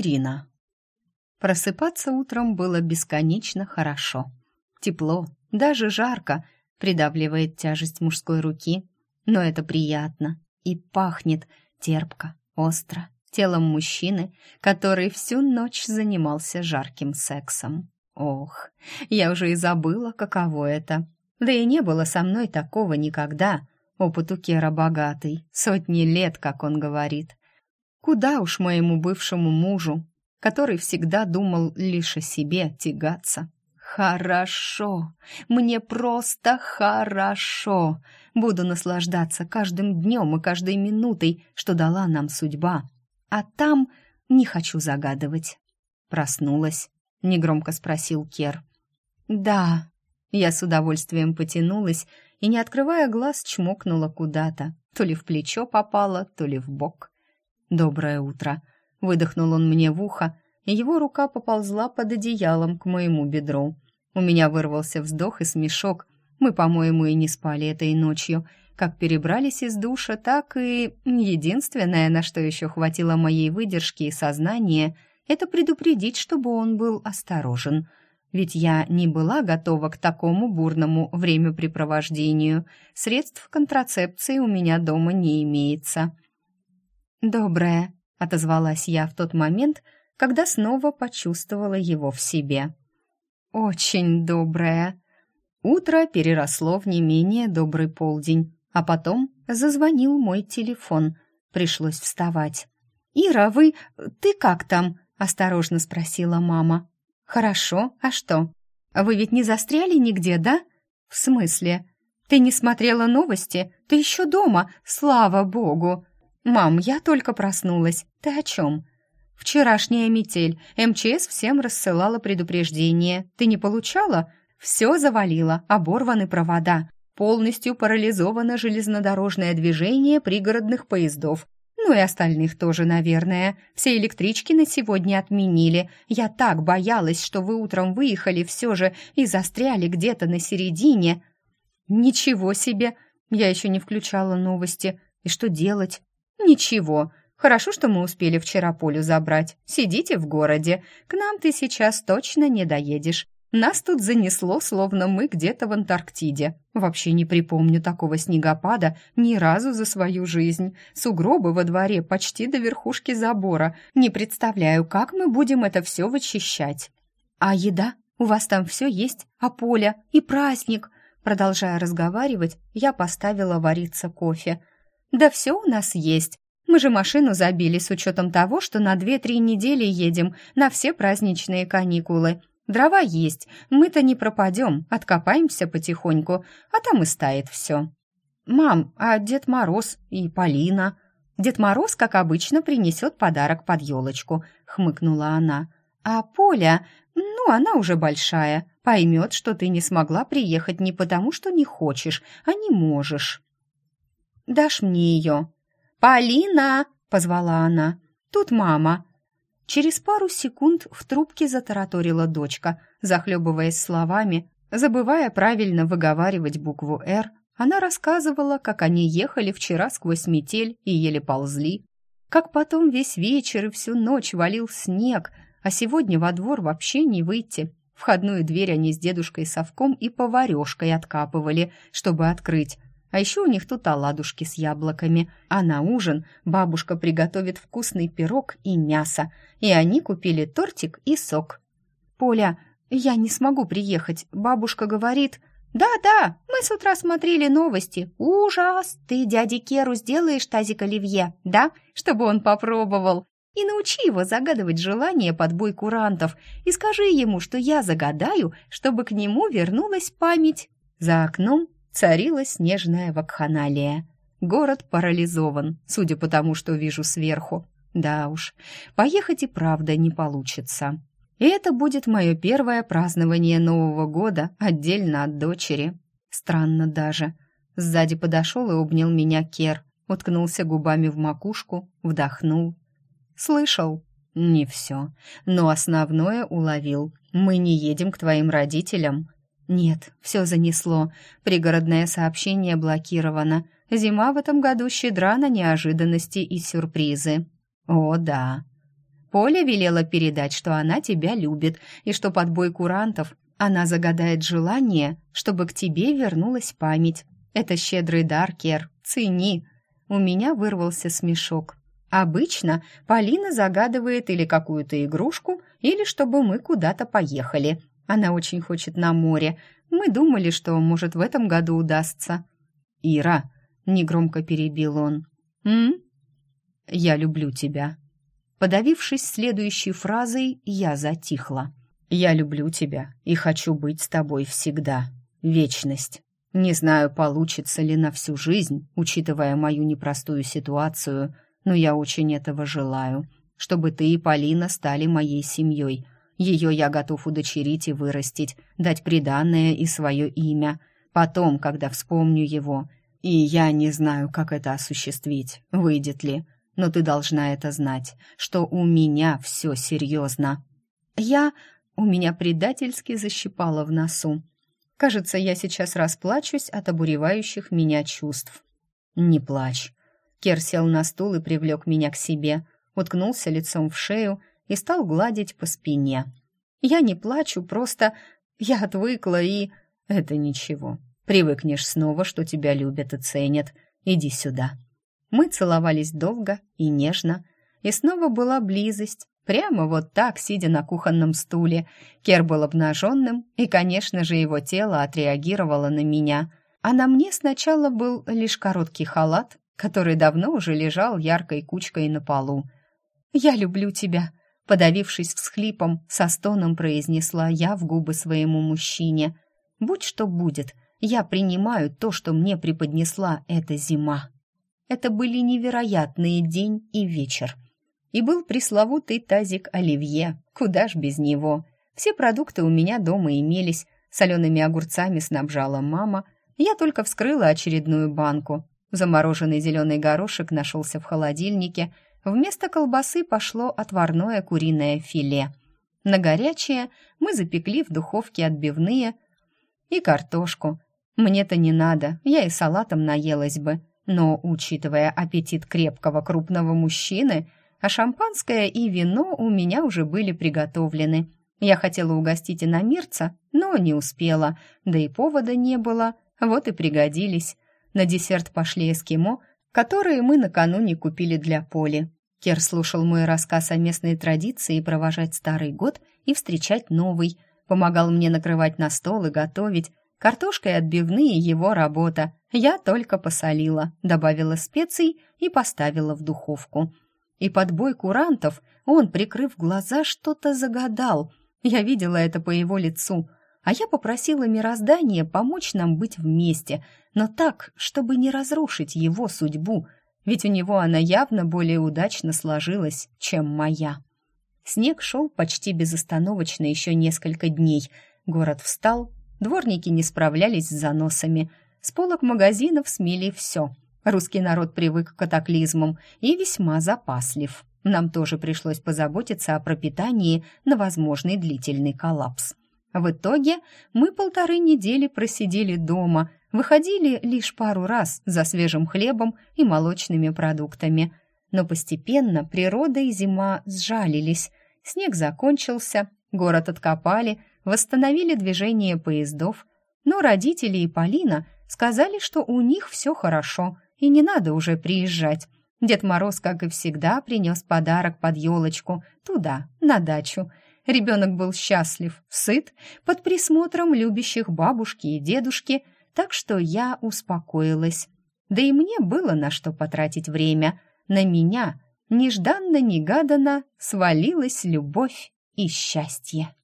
Ирина. Просыпаться утром было бесконечно хорошо. Тепло, даже жарко, придавливает тяжесть мужской руки, но это приятно и пахнет терпко, остро, телом мужчины, который всю ночь занимался жарким сексом. Ох, я уже и забыла, каково это. Да и не было со мной такого никогда. Опыт у Кера богатый, сотни лет, как он говорит. Куда уж моему бывшему мужу, который всегда думал лишь о себе, тягаться. Хорошо, мне просто хорошо. Буду наслаждаться каждым днем и каждой минутой, что дала нам судьба. А там не хочу загадывать. Проснулась, негромко спросил Кер. Да, я с удовольствием потянулась и, не открывая глаз, чмокнула куда-то. То ли в плечо попала, то ли в бок. «Доброе утро!» — выдохнул он мне в ухо, и его рука поползла под одеялом к моему бедру. У меня вырвался вздох и смешок. Мы, по-моему, и не спали этой ночью. Как перебрались из душа, так и... Единственное, на что еще хватило моей выдержки и сознания, это предупредить, чтобы он был осторожен. Ведь я не была готова к такому бурному времяпрепровождению. Средств контрацепции у меня дома не имеется. «Доброе», — отозвалась я в тот момент, когда снова почувствовала его в себе. «Очень доброе». Утро переросло в не менее добрый полдень, а потом зазвонил мой телефон. Пришлось вставать. «Ира, вы... ты как там?» — осторожно спросила мама. «Хорошо, а что? Вы ведь не застряли нигде, да?» «В смысле? Ты не смотрела новости? Ты еще дома? Слава богу!» «Мам, я только проснулась. Ты о чем?» «Вчерашняя метель. МЧС всем рассылала предупреждение. Ты не получала?» «Все завалило. Оборваны провода. Полностью парализовано железнодорожное движение пригородных поездов. Ну и остальных тоже, наверное. Все электрички на сегодня отменили. Я так боялась, что вы утром выехали все же и застряли где-то на середине». «Ничего себе! Я еще не включала новости. И что делать?» «Ничего. Хорошо, что мы успели вчера Полю забрать. Сидите в городе. К нам ты сейчас точно не доедешь. Нас тут занесло, словно мы где-то в Антарктиде. Вообще не припомню такого снегопада ни разу за свою жизнь. Сугробы во дворе почти до верхушки забора. Не представляю, как мы будем это все вычищать. А еда? У вас там все есть? А Поля? И праздник?» Продолжая разговаривать, я поставила вариться кофе – «Да все у нас есть. Мы же машину забили с учетом того, что на две-три недели едем на все праздничные каникулы. Дрова есть, мы-то не пропадем, откопаемся потихоньку, а там и стает все». «Мам, а Дед Мороз и Полина?» «Дед Мороз, как обычно, принесет подарок под елочку», — хмыкнула она. «А Поля, ну, она уже большая, поймет, что ты не смогла приехать не потому, что не хочешь, а не можешь». Дашь мне ее?» «Полина!» — позвала она. «Тут мама». Через пару секунд в трубке затараторила дочка, захлебываясь словами, забывая правильно выговаривать букву «Р», она рассказывала, как они ехали вчера сквозь метель и еле ползли, как потом весь вечер и всю ночь валил снег, а сегодня во двор вообще не выйти. Входную дверь они с дедушкой Совком и поварешкой откапывали, чтобы открыть, а еще у них тут оладушки с яблоками. А на ужин бабушка приготовит вкусный пирог и мясо. И они купили тортик и сок. «Поля, я не смогу приехать. Бабушка говорит...» «Да-да, мы с утра смотрели новости. Ужас! Ты дяде Керу сделаешь тазик оливье, да? Чтобы он попробовал. И научи его загадывать желание под бой курантов. И скажи ему, что я загадаю, чтобы к нему вернулась память». За окном царила снежная вакханалия. Город парализован, судя по тому, что вижу сверху. Да уж, поехать и правда не получится. И это будет мое первое празднование Нового года отдельно от дочери. Странно даже. Сзади подошел и обнял меня Кер, уткнулся губами в макушку, вдохнул. «Слышал?» «Не все, но основное уловил. Мы не едем к твоим родителям. Нет, все занесло. Пригородное сообщение блокировано. Зима в этом году щедра на неожиданности и сюрпризы. О, да. Поля велела передать, что она тебя любит, и что под бой курантов она загадает желание, чтобы к тебе вернулась память. Это щедрый дар, Кер, цени. У меня вырвался смешок. Обычно Полина загадывает или какую-то игрушку, или чтобы мы куда-то поехали. Она очень хочет на море. Мы думали, что, может, в этом году удастся. «Ира», — негромко перебил он, «М? Я люблю тебя». Подавившись следующей фразой, я затихла. «Я люблю тебя и хочу быть с тобой всегда. Вечность. Не знаю, получится ли на всю жизнь, учитывая мою непростую ситуацию, но я очень этого желаю, чтобы ты и Полина стали моей семьей. Ее я готов удочерить и вырастить, дать приданное и свое имя. Потом, когда вспомню его, и я не знаю, как это осуществить, выйдет ли, но ты должна это знать, что у меня все серьезно. Я... У меня предательски защипало в носу. Кажется, я сейчас расплачусь от обуревающих меня чувств. «Не плачь». Кер сел на стул и привлек меня к себе, уткнулся лицом в шею и стал гладить по спине. «Я не плачу, просто я отвыкла и...» «Это ничего. Привыкнешь снова, что тебя любят и ценят. Иди сюда». Мы целовались долго и нежно, и снова была близость, Прямо вот так, сидя на кухонном стуле. Кер был обнаженным, и, конечно же, его тело отреагировало на меня. А на мне сначала был лишь короткий халат, который давно уже лежал яркой кучкой на полу. «Я люблю тебя», — подавившись всхлипом, со стоном произнесла я в губы своему мужчине. «Будь что будет, я принимаю то, что мне преподнесла эта зима». Это были невероятные день и вечер — и был пресловутый тазик оливье. Куда ж без него? Все продукты у меня дома имелись. Солеными огурцами снабжала мама. Я только вскрыла очередную банку. Замороженный зеленый горошек нашелся в холодильнике. Вместо колбасы пошло отварное куриное филе. На горячее мы запекли в духовке отбивные и картошку. Мне-то не надо, я и салатом наелась бы. Но, учитывая аппетит крепкого крупного мужчины, а шампанское и вино у меня уже были приготовлены. Я хотела угостить иномирца, но не успела, да и повода не было, вот и пригодились. На десерт пошли эскимо, которые мы накануне купили для Поли. Кер слушал мой рассказ о местной традиции провожать старый год и встречать новый, помогал мне накрывать на стол и готовить. Картошка и отбивные его работа. Я только посолила, добавила специй и поставила в духовку и под бой курантов он, прикрыв глаза, что-то загадал. Я видела это по его лицу, а я попросила мироздание помочь нам быть вместе, но так, чтобы не разрушить его судьбу, ведь у него она явно более удачно сложилась, чем моя. Снег шел почти безостановочно еще несколько дней. Город встал, дворники не справлялись с заносами, с полок магазинов смели все — Русский народ привык к катаклизмам и весьма запаслив. Нам тоже пришлось позаботиться о пропитании на возможный длительный коллапс. В итоге мы полторы недели просидели дома, выходили лишь пару раз за свежим хлебом и молочными продуктами. Но постепенно природа и зима сжалились. Снег закончился, город откопали, восстановили движение поездов. Но родители и Полина сказали, что у них все хорошо – и не надо уже приезжать. Дед Мороз, как и всегда, принес подарок под елочку туда, на дачу. Ребенок был счастлив, сыт, под присмотром любящих бабушки и дедушки, так что я успокоилась. Да и мне было на что потратить время. На меня нежданно-негаданно свалилась любовь и счастье.